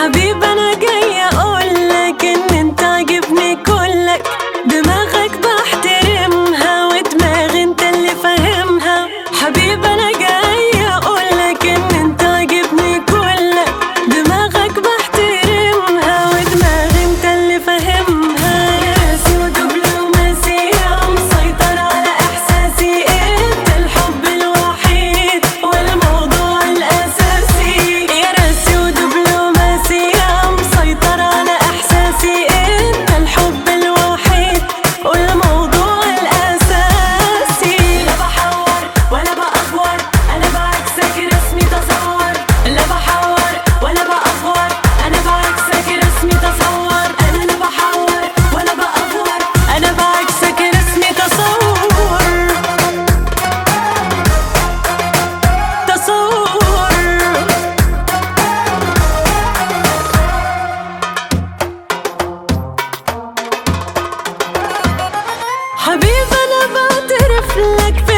حبيبي انا قلبي حبيبي أنا بعترف لك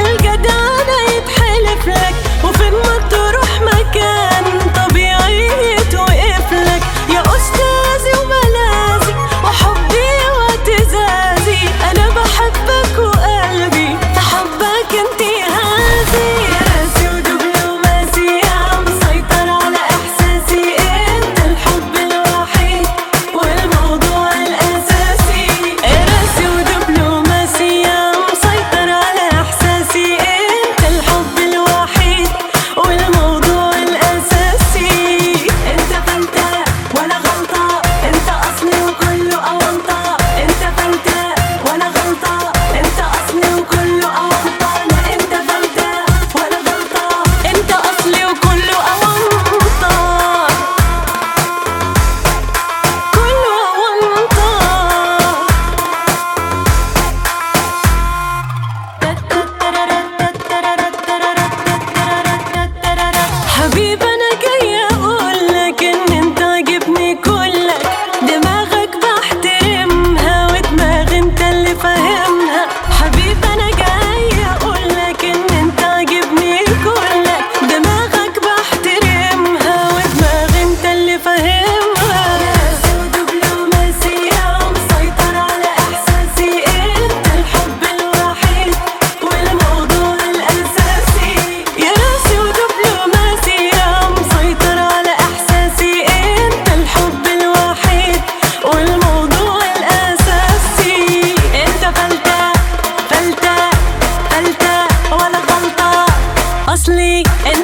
sleek and